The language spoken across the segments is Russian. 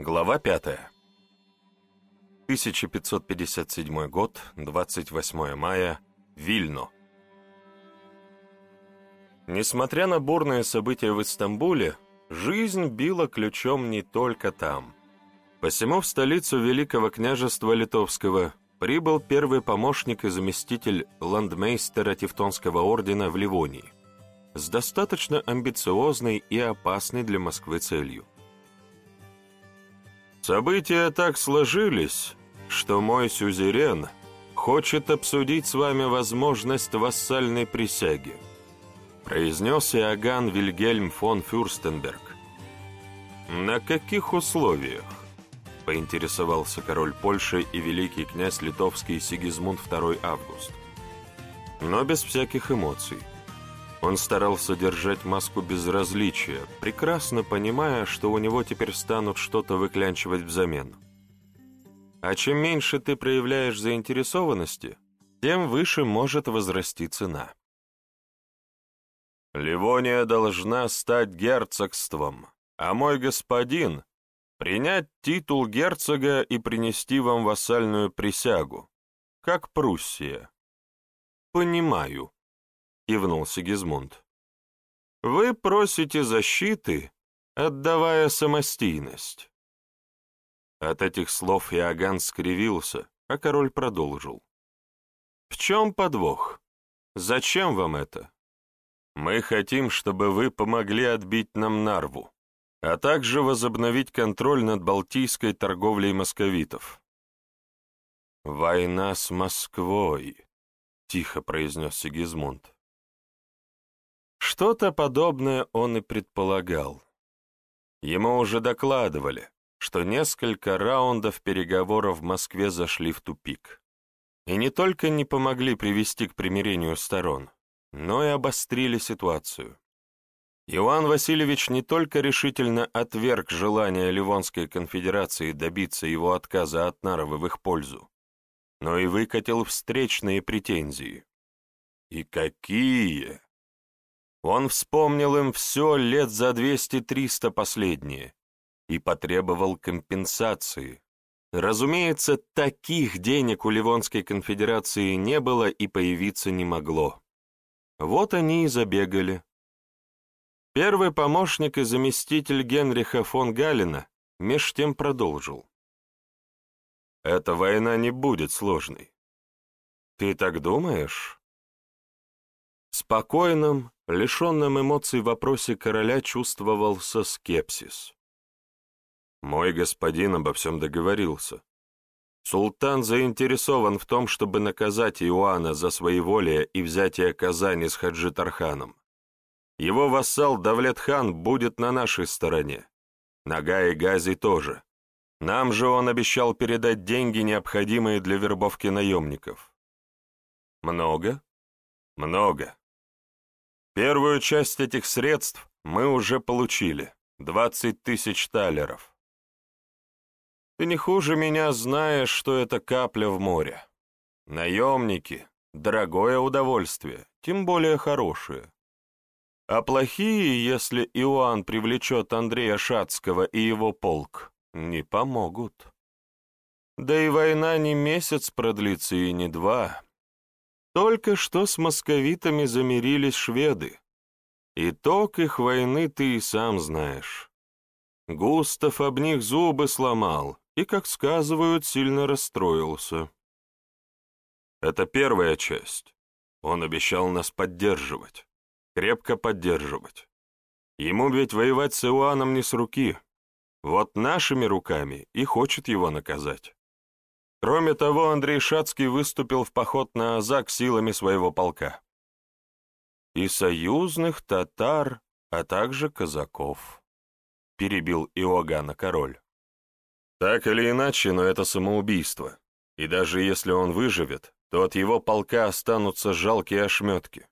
Глава 5. 1557 год, 28 мая, Вильно. Несмотря на бурные события в Истамбуле, жизнь била ключом не только там. Посему в столицу Великого княжества Литовского прибыл первый помощник и заместитель ландмейстера Тевтонского ордена в Ливонии с достаточно амбициозной и опасной для Москвы целью События так сложились, что мой сюзерен хочет обсудить с вами возможность вассальной присяги, произнес Иоганн Вильгельм фон Фюрстенберг. На каких условиях? поинтересовался король Польши и великий князь литовский Сигизмунд II Август. Но без всяких эмоций. Он старался держать маску безразличия, прекрасно понимая, что у него теперь станут что-то выклянчивать взамен. А чем меньше ты проявляешь заинтересованности, тем выше может возрасти цена. Ливония должна стать герцогством, а мой господин — принять титул герцога и принести вам вассальную присягу, как Пруссия. Понимаю. — кивнул Сигизмунд. «Вы просите защиты, отдавая самостийность». От этих слов Иоганн скривился, а король продолжил. «В чем подвох? Зачем вам это? Мы хотим, чтобы вы помогли отбить нам Нарву, а также возобновить контроль над Балтийской торговлей московитов». «Война с Москвой», — тихо произнес Сигизмунд. Что-то подобное он и предполагал. Ему уже докладывали, что несколько раундов переговоров в Москве зашли в тупик. И не только не помогли привести к примирению сторон, но и обострили ситуацию. Иоанн Васильевич не только решительно отверг желание Ливонской конфедерации добиться его отказа от Нарвы в их пользу, но и выкатил встречные претензии. И какие! Он вспомнил им все лет за 200-300 последние и потребовал компенсации. Разумеется, таких денег у Ливонской конфедерации не было и появиться не могло. Вот они и забегали. Первый помощник и заместитель Генриха фон Галина меж тем продолжил. «Эта война не будет сложной». «Ты так думаешь?» Спокойным, лишенном эмоций в вопросе короля чувствовался скепсис. Мой господин обо всем договорился. Султан заинтересован в том, чтобы наказать Иоанна за своеволие и взятие Казани с Хаджи Тарханом. Его вассал Давлет-хан будет на нашей стороне. Нага и Гази тоже. Нам же он обещал передать деньги, необходимые для вербовки наемников. Много? Много. Первую часть этих средств мы уже получили, 20 тысяч талеров. Ты не хуже меня знаешь, что это капля в море. Наемники — дорогое удовольствие, тем более хорошее. А плохие, если Иоанн привлечет Андрея Шацкого и его полк, не помогут. Да и война не месяц продлится и не два. Только что с московитами замирились шведы. Итог их войны ты и сам знаешь. Густав об них зубы сломал и, как сказывают, сильно расстроился. Это первая часть. Он обещал нас поддерживать, крепко поддерживать. Ему ведь воевать с Иоанном не с руки. Вот нашими руками и хочет его наказать. Кроме того, Андрей Шацкий выступил в поход на Азак силами своего полка. И союзных татар, а также казаков, перебил Иоганна король. Так или иначе, но это самоубийство. И даже если он выживет, то от его полка останутся жалкие ошметки.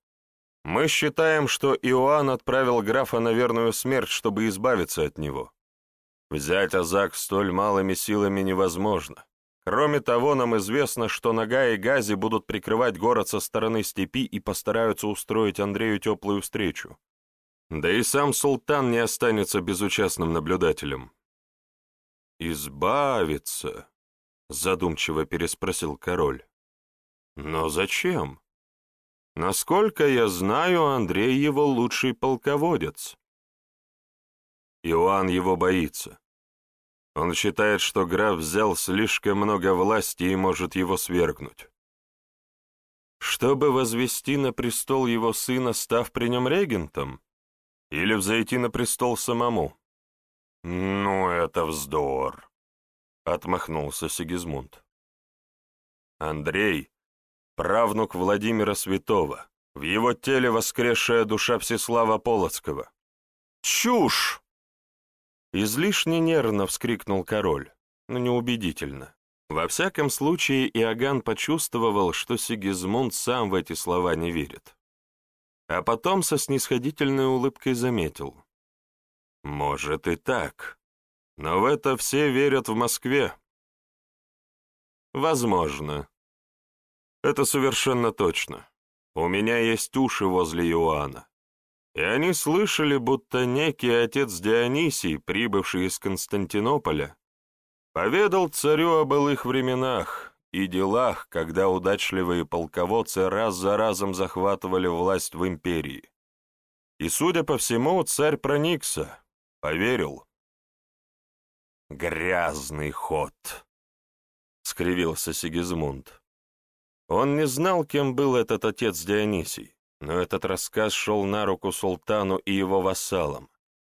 Мы считаем, что Иоанн отправил графа на верную смерть, чтобы избавиться от него. Взять Азак столь малыми силами невозможно. Кроме того, нам известно, что Нога и Гази будут прикрывать город со стороны степи и постараются устроить Андрею теплую встречу. Да и сам султан не останется безучастным наблюдателем. «Избавиться?» — задумчиво переспросил король. «Но зачем? Насколько я знаю, Андрей его лучший полководец». Иоанн его боится. Он считает, что граф взял слишком много власти и может его свергнуть. Чтобы возвести на престол его сына, став при нем регентом? Или взойти на престол самому? «Ну, это вздор», — отмахнулся Сигизмунд. Андрей — правнук Владимира Святого, в его теле воскресшая душа Всеслава Полоцкого. «Чушь!» Излишне нервно вскрикнул король, но неубедительно. Во всяком случае, Иоганн почувствовал, что Сигизмунд сам в эти слова не верит. А потом со снисходительной улыбкой заметил. «Может и так, но в это все верят в Москве». «Возможно. Это совершенно точно. У меня есть уши возле Иоанна и они слышали, будто некий отец Дионисий, прибывший из Константинополя, поведал царю о былых временах и делах, когда удачливые полководцы раз за разом захватывали власть в империи. И, судя по всему, царь проникся, поверил. «Грязный ход», — скривился Сигизмунд. Он не знал, кем был этот отец Дионисий но этот рассказ шел на руку султану и его вассалам,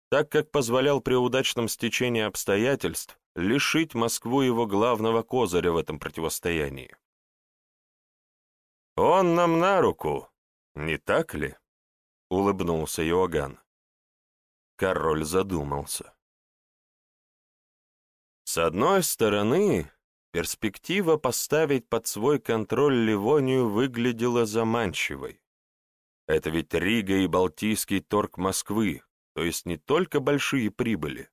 так как позволял при удачном стечении обстоятельств лишить Москву его главного козыря в этом противостоянии. «Он нам на руку, не так ли?» — улыбнулся Иоганн. Король задумался. С одной стороны, перспектива поставить под свой контроль Ливонию выглядела заманчивой. Это ведь Рига и Балтийский торг Москвы, то есть не только большие прибыли,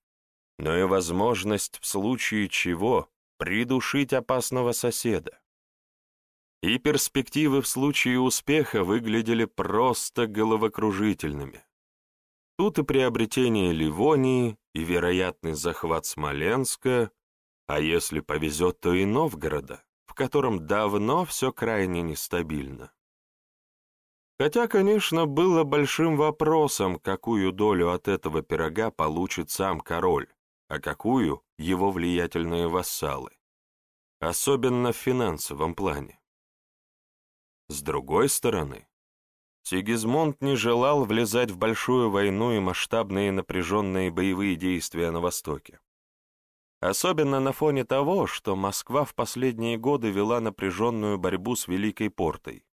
но и возможность в случае чего придушить опасного соседа. И перспективы в случае успеха выглядели просто головокружительными. Тут и приобретение Ливонии, и вероятный захват Смоленска, а если повезет, то и Новгорода, в котором давно все крайне нестабильно. Хотя, конечно, было большим вопросом, какую долю от этого пирога получит сам король, а какую — его влиятельные вассалы. Особенно в финансовом плане. С другой стороны, Сигизмунд не желал влезать в большую войну и масштабные напряженные боевые действия на Востоке. Особенно на фоне того, что Москва в последние годы вела напряженную борьбу с Великой Портой,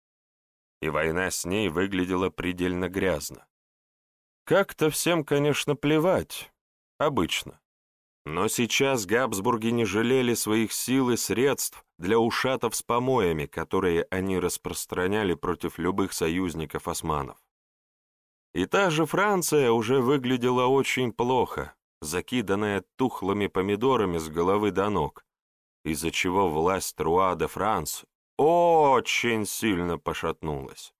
и война с ней выглядела предельно грязно. Как-то всем, конечно, плевать, обычно. Но сейчас Габсбурги не жалели своих сил и средств для ушатов с помоями, которые они распространяли против любых союзников османов. И та же Франция уже выглядела очень плохо, закиданная тухлыми помидорами с головы до ног, из-за чего власть Руа де Франс очень сильно пошатнулась.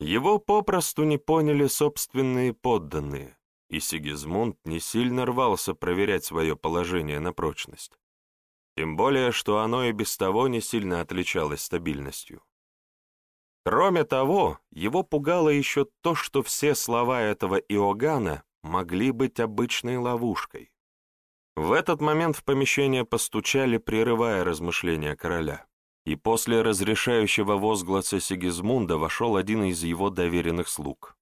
Его попросту не поняли собственные подданные, и Сигизмунд не сильно рвался проверять свое положение на прочность. Тем более, что оно и без того не сильно отличалось стабильностью. Кроме того, его пугало еще то, что все слова этого Иоганна могли быть обычной ловушкой. В этот момент в помещение постучали, прерывая размышления короля и после разрешающего возгласа Сигизмунда вошел один из его доверенных слуг.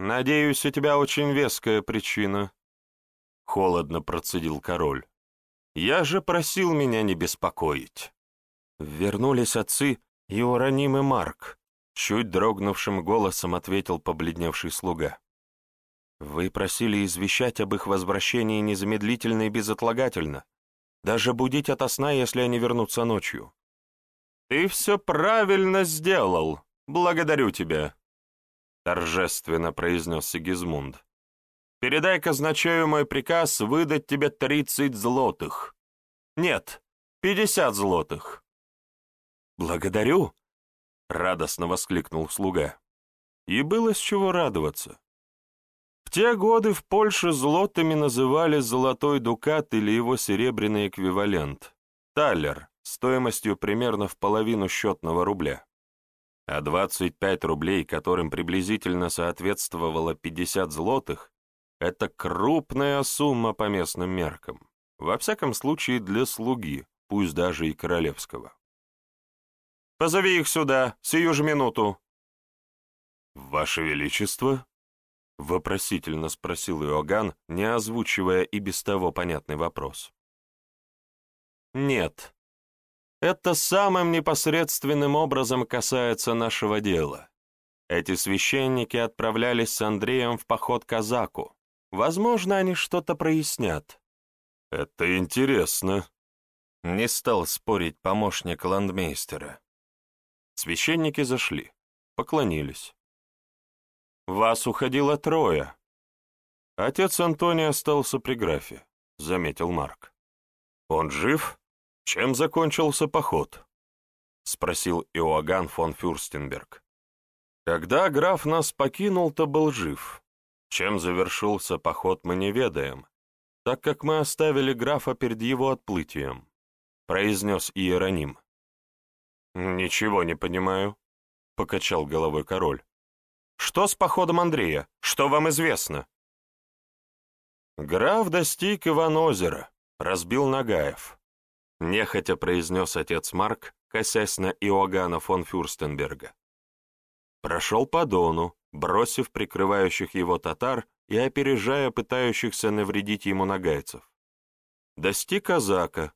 «Надеюсь, у тебя очень веская причина», — холодно процедил король. «Я же просил меня не беспокоить». Вернулись отцы Иораним и Марк, чуть дрогнувшим голосом ответил побледневший слуга. «Вы просили извещать об их возвращении незамедлительно и безотлагательно, даже будить ото сна, если они вернутся ночью. «Ты все правильно сделал. Благодарю тебя», — торжественно произнес Сигизмунд. «Передай казначею мой приказ выдать тебе тридцать злотых. Нет, пятьдесят злотых». «Благодарю», — радостно воскликнул слуга. И было с чего радоваться. В те годы в Польше злотами называли золотой дукат или его серебряный эквивалент – талер, стоимостью примерно в половину счетного рубля. А 25 рублей, которым приблизительно соответствовало 50 злотых, это крупная сумма по местным меркам, во всяком случае для слуги, пусть даже и королевского. «Позови их сюда, сию же минуту!» «Ваше Величество?» — вопросительно спросил Иоганн, не озвучивая и без того понятный вопрос. «Нет. Это самым непосредственным образом касается нашего дела. Эти священники отправлялись с Андреем в поход к казаку. Возможно, они что-то прояснят». «Это интересно», — не стал спорить помощник ландмейстера. Священники зашли, поклонились. Вас уходило трое. Отец Антоний остался при графе, — заметил Марк. Он жив? Чем закончился поход? — спросил Иоганн фон Фюрстенберг. Когда граф нас покинул, то был жив. Чем завершился поход, мы не ведаем, так как мы оставили графа перед его отплытием, — произнес Иероним. «Ничего не понимаю», — покачал головой король. Что с походом Андрея? Что вам известно?» «Граф достиг Иван-озера, разбил Нагаев», — нехотя произнес отец Марк, косясь на Иоганна фон Фюрстенберга. Прошел по Дону, бросив прикрывающих его татар и опережая пытающихся навредить ему нагайцев. Достиг Казака,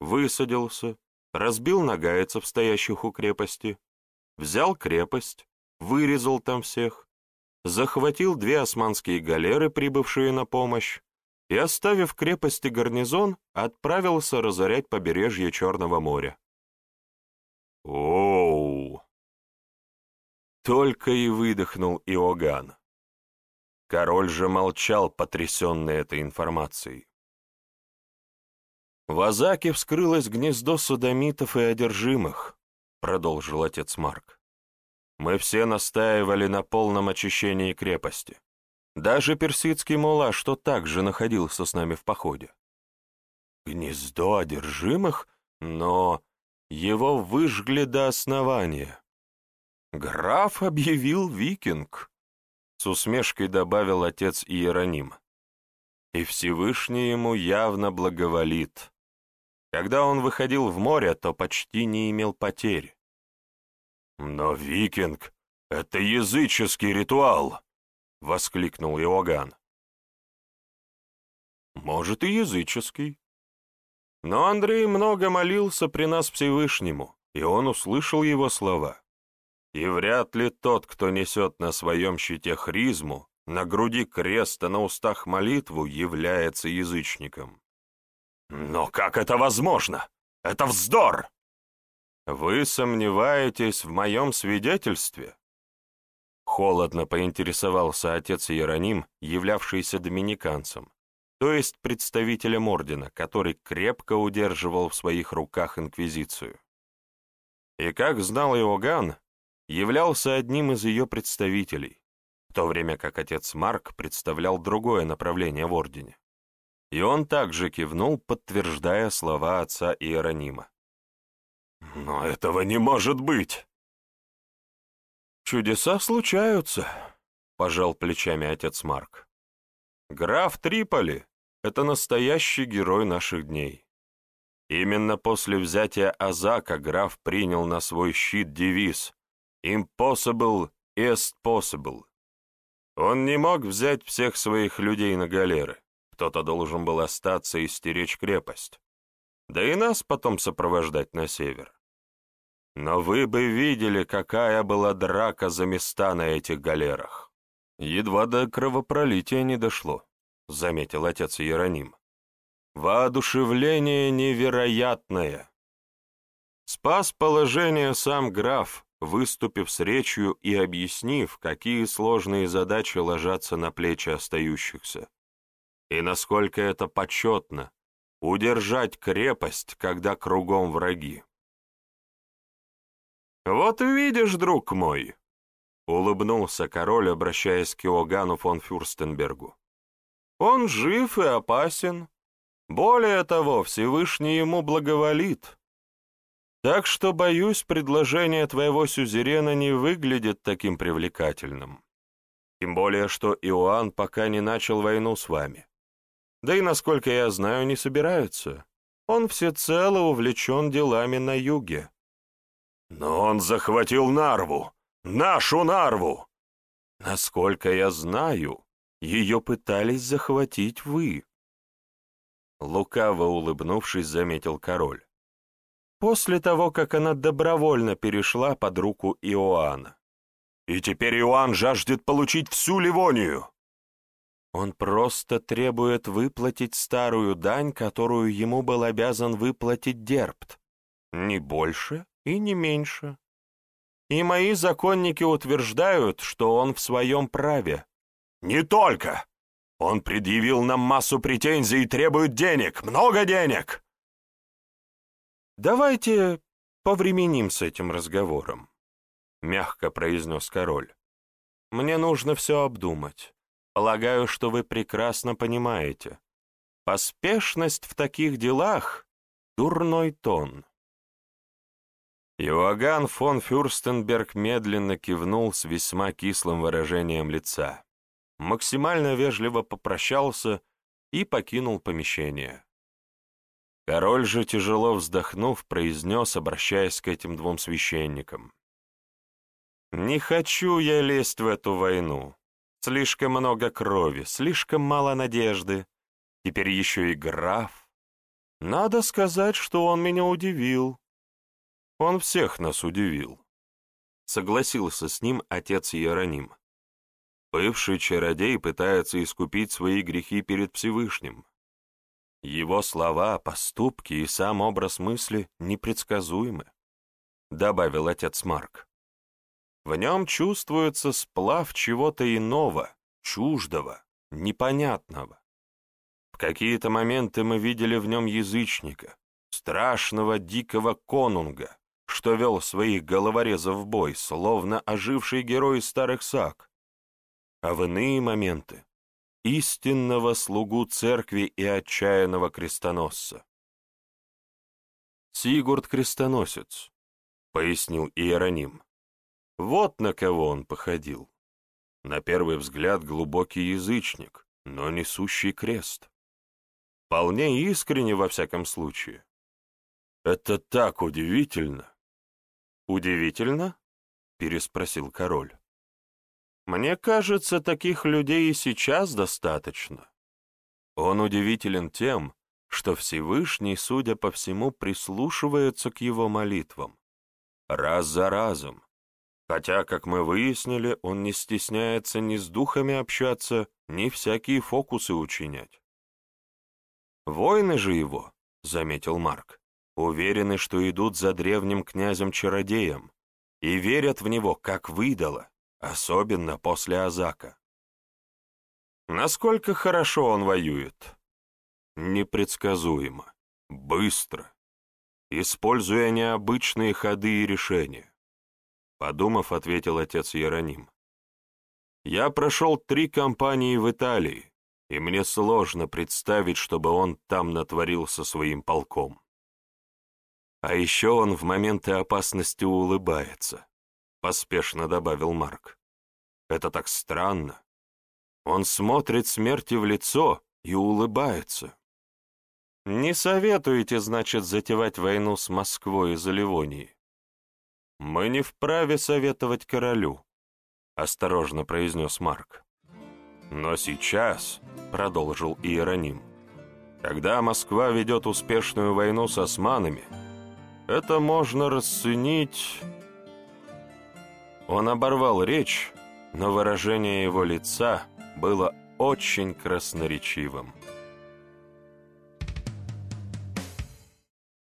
высадился, разбил нагайцев, стоящих у крепости, взял крепость, вырезал там всех, захватил две османские галеры, прибывшие на помощь, и, оставив крепости гарнизон, отправился разорять побережье Черного моря. «Оу!» Только и выдохнул Иоганн. Король же молчал, потрясенный этой информацией. В Азаке вскрылось гнездо садомитов и одержимых, продолжил отец Марк. Мы все настаивали на полном очищении крепости. Даже персидский мула, что также находился с нами в походе. Гнездо одержимых, но его выжгли до основания. Граф объявил викинг, с усмешкой добавил отец Иероним. И Всевышний ему явно благоволит. Когда он выходил в море, то почти не имел потерь. «Но викинг — это языческий ритуал!» — воскликнул Иоганн. «Может, и языческий. Но Андрей много молился при нас Всевышнему, и он услышал его слова. И вряд ли тот, кто несет на своем щите хризму, на груди креста, на устах молитву, является язычником. Но как это возможно? Это вздор! «Вы сомневаетесь в моем свидетельстве?» Холодно поинтересовался отец Иероним, являвшийся доминиканцем, то есть представителем ордена, который крепко удерживал в своих руках инквизицию. И, как знал Иоганн, являлся одним из ее представителей, в то время как отец Марк представлял другое направление в ордене. И он также кивнул, подтверждая слова отца Иеронима. Но этого не может быть. Чудеса случаются, пожал плечами отец Марк. Граф Триполи — это настоящий герой наших дней. Именно после взятия Азака граф принял на свой щит девиз «Impossible est possible». Он не мог взять всех своих людей на галеры. Кто-то должен был остаться и стеречь крепость да и нас потом сопровождать на север. Но вы бы видели, какая была драка за места на этих галерах. Едва до кровопролития не дошло, — заметил отец Иероним. Воодушевление невероятное. Спас положение сам граф, выступив с речью и объяснив, какие сложные задачи ложатся на плечи остающихся, и насколько это почетно удержать крепость, когда кругом враги. «Вот видишь, друг мой», — улыбнулся король, обращаясь к Иоганну фон Фюрстенбергу. «Он жив и опасен. Более того, Всевышний ему благоволит. Так что, боюсь, предложение твоего сюзерена не выглядит таким привлекательным. Тем более, что Иоанн пока не начал войну с вами. Да и, насколько я знаю, не собирается. Он всецело увлечен делами на юге. Но он захватил Нарву! Нашу Нарву! Насколько я знаю, ее пытались захватить вы. Лукаво улыбнувшись, заметил король. После того, как она добровольно перешла под руку Иоанна. И теперь Иоанн жаждет получить всю Ливонию. Он просто требует выплатить старую дань, которую ему был обязан выплатить Дерпт. Ни больше и не меньше. И мои законники утверждают, что он в своем праве. Не только! Он предъявил нам массу претензий и требует денег, много денег! Давайте повременим с этим разговором, — мягко произнес король. Мне нужно все обдумать. Полагаю, что вы прекрасно понимаете. Поспешность в таких делах — дурной тон. Иоганн фон Фюрстенберг медленно кивнул с весьма кислым выражением лица, максимально вежливо попрощался и покинул помещение. Король же, тяжело вздохнув, произнес, обращаясь к этим двум священникам. «Не хочу я лезть в эту войну. Слишком много крови, слишком мало надежды. Теперь еще и граф. Надо сказать, что он меня удивил. Он всех нас удивил. Согласился с ним отец Иероним. Бывший чародей пытается искупить свои грехи перед Всевышним. Его слова, поступки и сам образ мысли непредсказуемы, добавил отец Марк. В нем чувствуется сплав чего-то иного, чуждого, непонятного. В какие-то моменты мы видели в нем язычника, страшного дикого конунга, что вел своих головорезов в бой, словно оживший герой старых саг. А в иные моменты — истинного слугу церкви и отчаянного крестоносца. «Сигурд крестоносец», — пояснил Иероним. Вот на кого он походил. На первый взгляд глубокий язычник, но несущий крест. Вполне искренне во всяком случае. Это так удивительно. «Удивительно?» — переспросил король. «Мне кажется, таких людей и сейчас достаточно. Он удивителен тем, что Всевышний, судя по всему, прислушивается к его молитвам. Раз за разом. Хотя, как мы выяснили, он не стесняется ни с духами общаться, ни всякие фокусы учинять. Воины же его, — заметил Марк, уверены, что идут за древним князем-чародеем и верят в него, как выдало, особенно после Азака. Насколько хорошо он воюет? Непредсказуемо, быстро, используя необычные ходы и решения. Подумав, ответил отец Иероним. Я прошел три кампании в Италии, и мне сложно представить, чтобы он там натворил со своим полком. А еще он в моменты опасности улыбается, — поспешно добавил Марк. Это так странно. Он смотрит смерти в лицо и улыбается. Не советуете, значит, затевать войну с Москвой из-за Ливонии? Мы не вправе советовать королю, — осторожно произнес Марк. Но сейчас, — продолжил Иероним, — когда Москва ведет успешную войну с османами, — это можно расценить... Он оборвал речь, но выражение его лица было очень красноречивым.